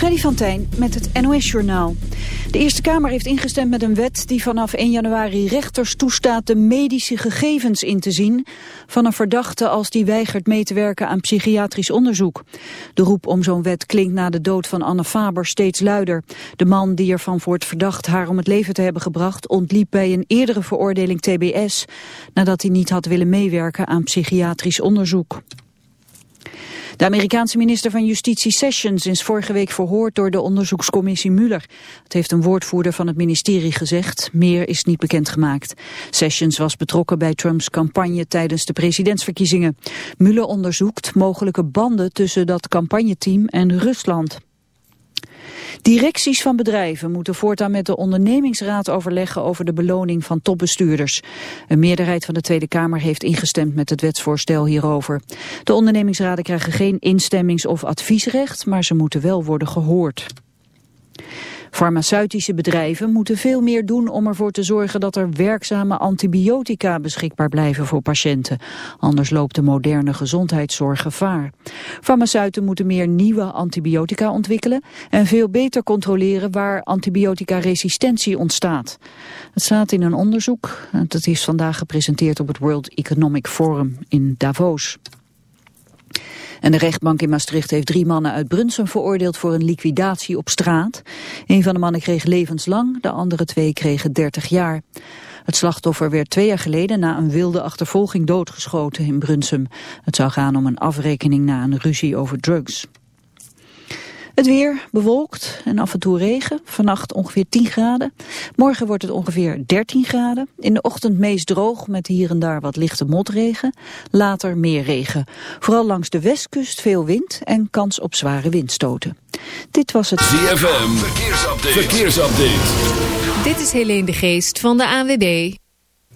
Freddy van Tijn met het NOS-journaal. De Eerste Kamer heeft ingestemd met een wet die vanaf 1 januari rechters toestaat de medische gegevens in te zien van een verdachte als die weigert mee te werken aan psychiatrisch onderzoek. De roep om zo'n wet klinkt na de dood van Anne Faber steeds luider. De man die ervan wordt verdacht haar om het leven te hebben gebracht ontliep bij een eerdere veroordeling TBS nadat hij niet had willen meewerken aan psychiatrisch onderzoek. De Amerikaanse minister van Justitie Sessions is vorige week verhoord door de onderzoekscommissie Mueller. Het heeft een woordvoerder van het ministerie gezegd. Meer is niet bekendgemaakt. Sessions was betrokken bij Trumps campagne tijdens de presidentsverkiezingen. Mueller onderzoekt mogelijke banden tussen dat campagneteam en Rusland. Directies van bedrijven moeten voortaan met de ondernemingsraad overleggen over de beloning van topbestuurders. Een meerderheid van de Tweede Kamer heeft ingestemd met het wetsvoorstel hierover. De ondernemingsraden krijgen geen instemmings- of adviesrecht, maar ze moeten wel worden gehoord. Farmaceutische bedrijven moeten veel meer doen om ervoor te zorgen dat er werkzame antibiotica beschikbaar blijven voor patiënten. Anders loopt de moderne gezondheidszorg gevaar. Farmaceuten moeten meer nieuwe antibiotica ontwikkelen en veel beter controleren waar antibiotica-resistentie ontstaat. Het staat in een onderzoek dat is vandaag gepresenteerd op het World Economic Forum in Davos. En de rechtbank in Maastricht heeft drie mannen uit Brunsum veroordeeld voor een liquidatie op straat. Een van de mannen kreeg levenslang, de andere twee kregen 30 jaar. Het slachtoffer werd twee jaar geleden na een wilde achtervolging doodgeschoten in Brunsum. Het zou gaan om een afrekening na een ruzie over drugs. Het weer bewolkt en af en toe regen. Vannacht ongeveer 10 graden. Morgen wordt het ongeveer 13 graden. In de ochtend meest droog met hier en daar wat lichte motregen. Later meer regen. Vooral langs de westkust veel wind en kans op zware windstoten. Dit was het ZFM. Verkeersupdate. Verkeersupdate. Dit is Helene de Geest van de ANWB.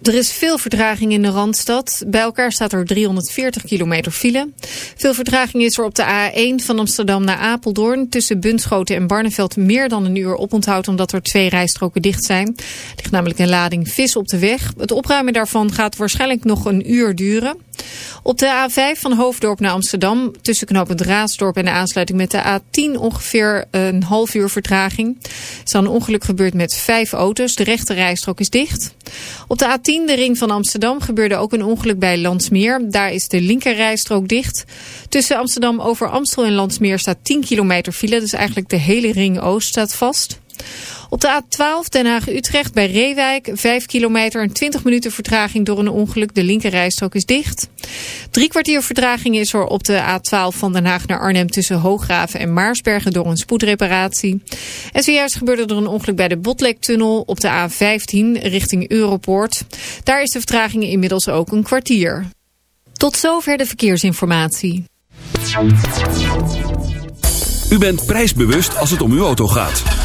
Er is veel vertraging in de Randstad. Bij elkaar staat er 340 kilometer file. Veel vertraging is er op de A1 van Amsterdam naar Apeldoorn. Tussen Bunschoten en Barneveld meer dan een uur oponthoud... omdat er twee rijstroken dicht zijn. Er ligt namelijk een lading vis op de weg. Het opruimen daarvan gaat waarschijnlijk nog een uur duren. Op de A5 van Hoofddorp naar Amsterdam... tussen knooppunt Raasdorp en de aansluiting met de A10... ongeveer een half uur vertraging. Er is een ongeluk gebeurd met vijf auto's. De rechte rijstrook is dicht. Op de A10, de ring van Amsterdam, gebeurde ook een ongeluk bij Landsmeer. Daar is de linkerrijstrook dicht. Tussen Amsterdam over Amstel en Landsmeer staat 10 kilometer file. Dus eigenlijk de hele ring Oost staat vast. Op de A12 Den Haag-Utrecht bij Reewijk 5 kilometer en 20 minuten vertraging door een ongeluk. De linkerrijstrook is dicht. Drie kwartier vertraging is er op de A12 van Den Haag naar Arnhem tussen Hooggraven en Maarsbergen door een spoedreparatie. En zojuist gebeurde er een ongeluk bij de Botlektunnel op de A15 richting Europoort. Daar is de vertraging inmiddels ook een kwartier. Tot zover de verkeersinformatie. U bent prijsbewust als het om uw auto gaat.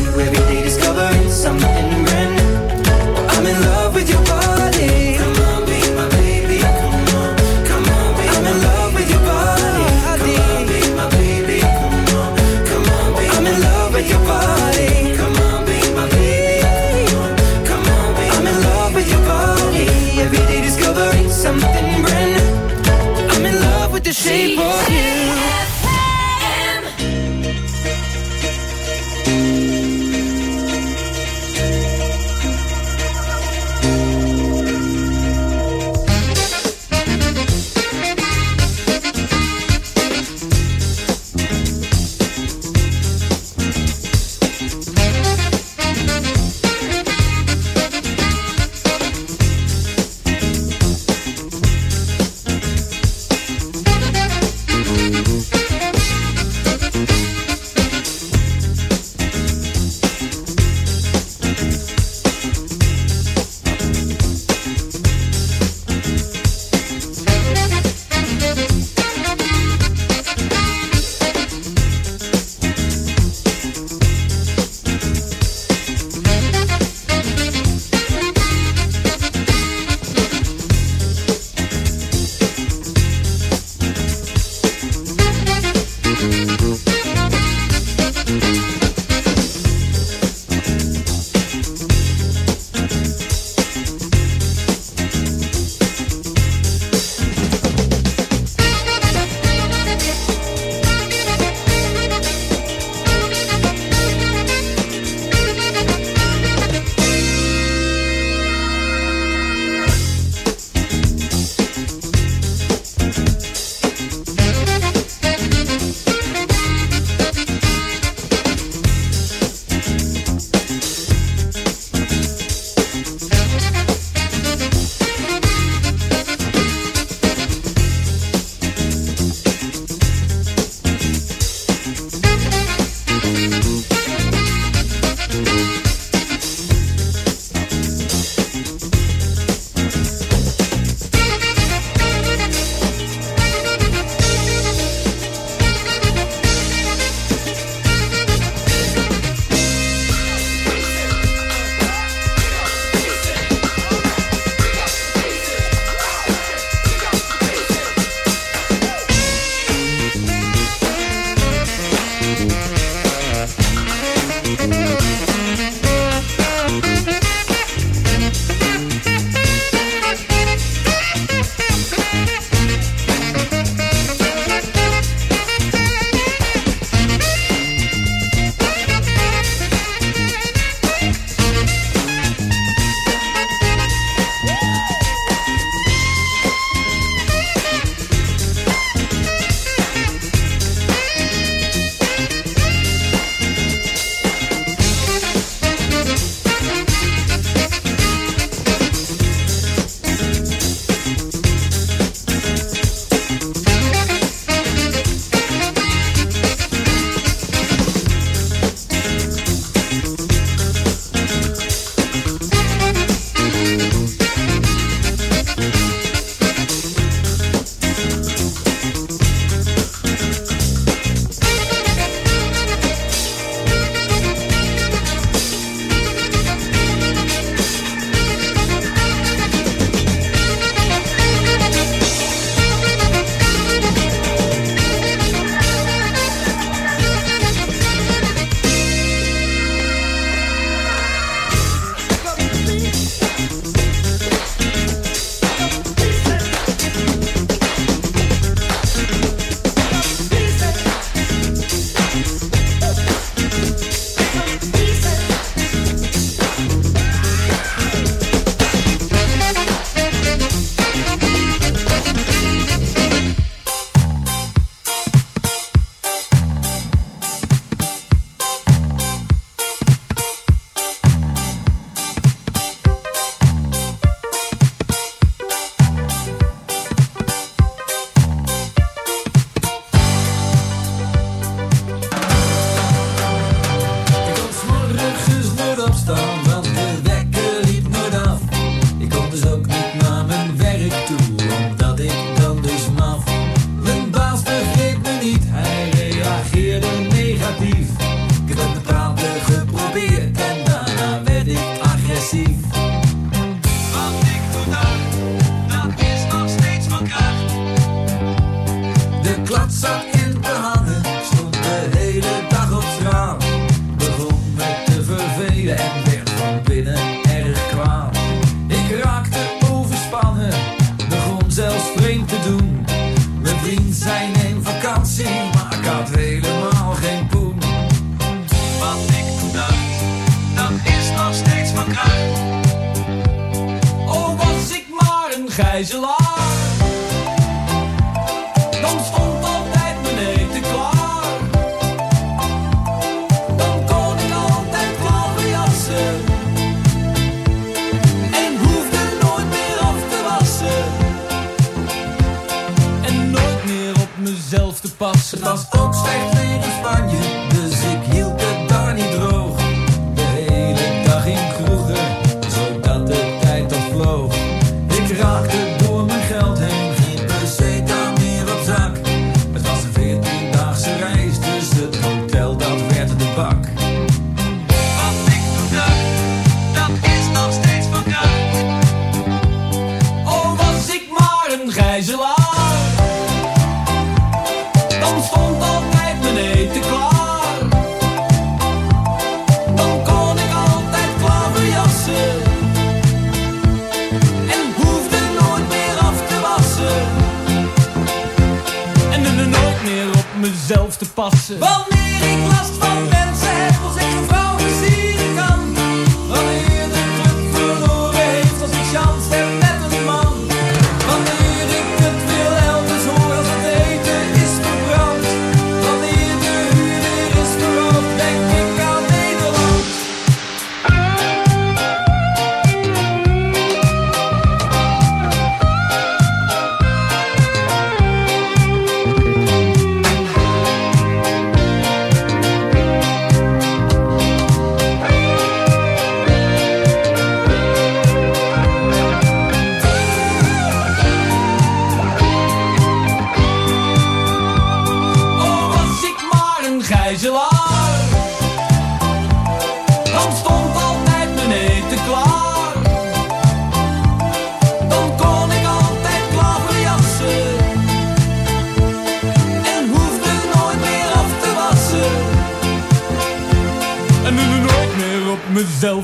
binnen erg kwaad. Ik raakte overspannen, begon zelfs vreemd te doen. Mijn vriend zijn in vakantie, maar ik had helemaal geen poen. Wat ik toen dacht, dat is nog steeds van kruid. Oh, was ik maar een gijzelaar.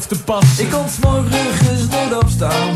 te pas. Ik kan s'morgens nooit opstaan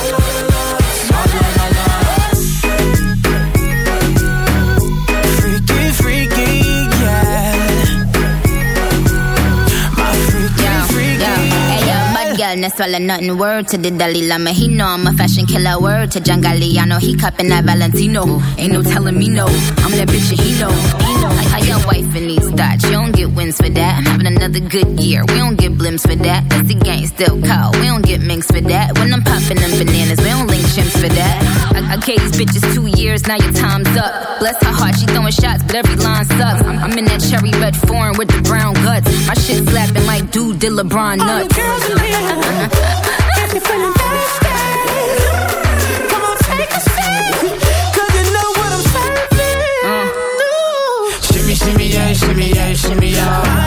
Girl, swallow nothing. Word to the Dalai Lama, he know I'm a fashion killer. Word to John Galliano, he cupping that Valentino. Ain't no telling me no, I'm that bitch and he know. Like how your wife in these thoughts, you don't get wins for that. I'm having another good year, we don't get blimps for that. That's the gang still cold, we don't get minks years, now your time's up. Bless her heart, she throwing shots, but every line sucks. I'm, I'm in that cherry red foreign with the brown guts. My shit slapping like dude did LeBron nuts. All the girls in here, if you're feeling thirsty, come on, take a sip. 'Cause you know what I'm serving. Uh. Shimmy, shimmy, yeah, shimmy, yeah, shimmy, yeah.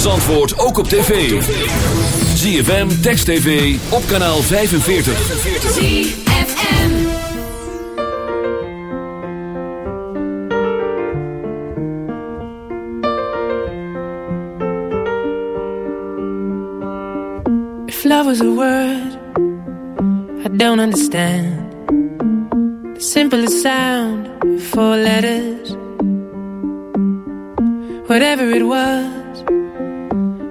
Van Zandvoort ook op tv. ZFM, Text TV, op kanaal 45. ZFM. If love was a word, I don't understand. The simplest sound, four letters. Whatever it was,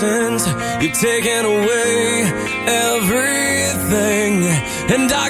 You're taking away everything, and I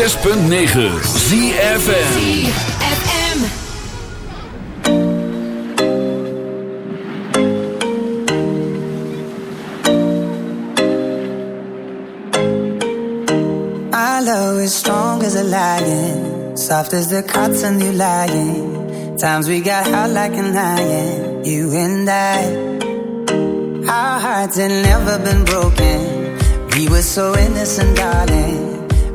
106.9 ZFM. Our love is strong as a lion, soft as the cotton you lying. Times we got hot like an iron, you and I. Our hearts had never been broken. We were so innocent, darling.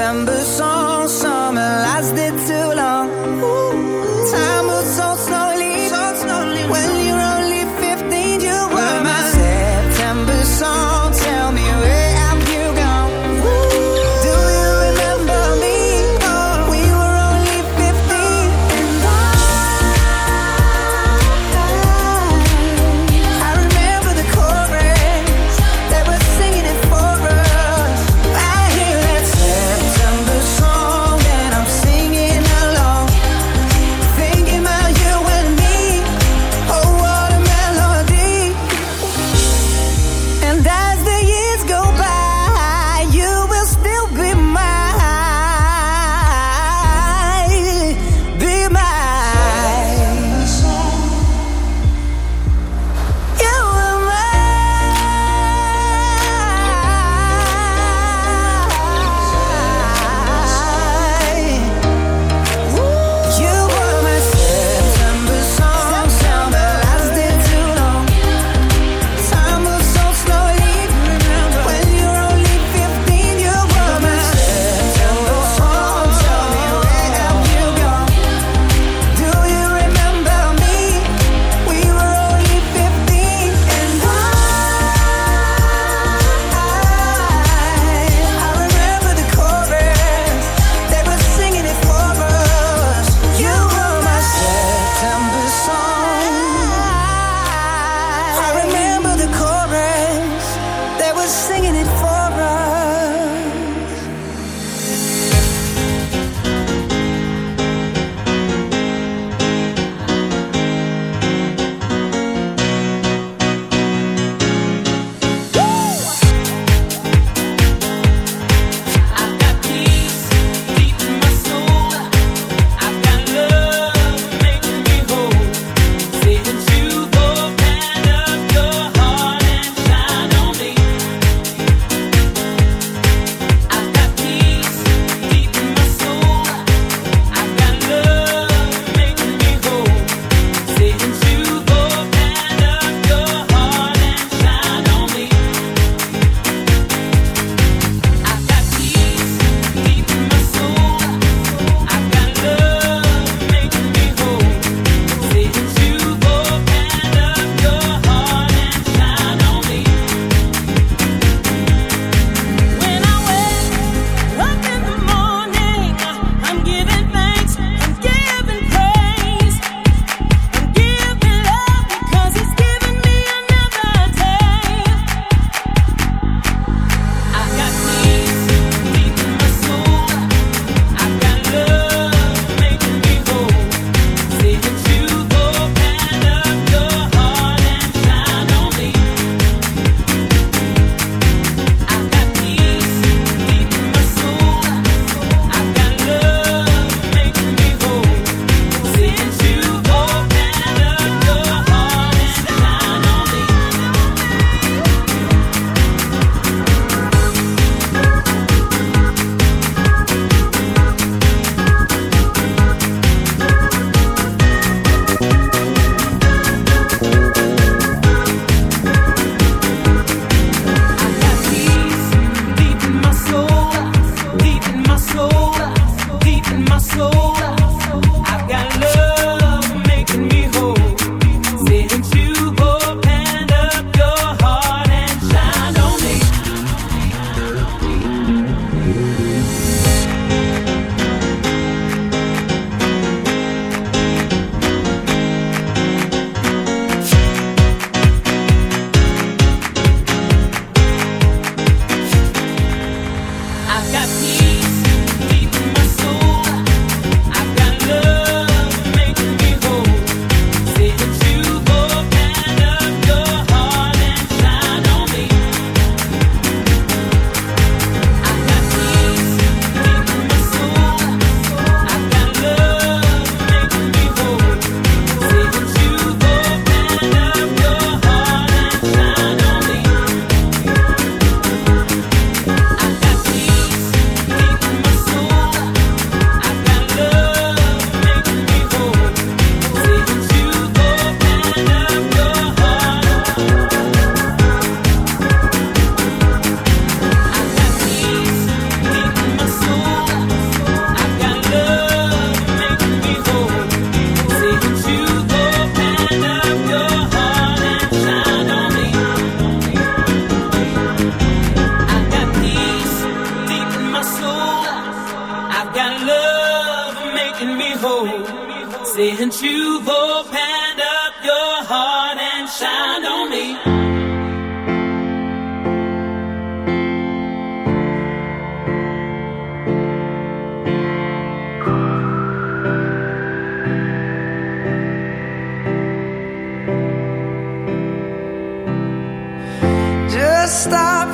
September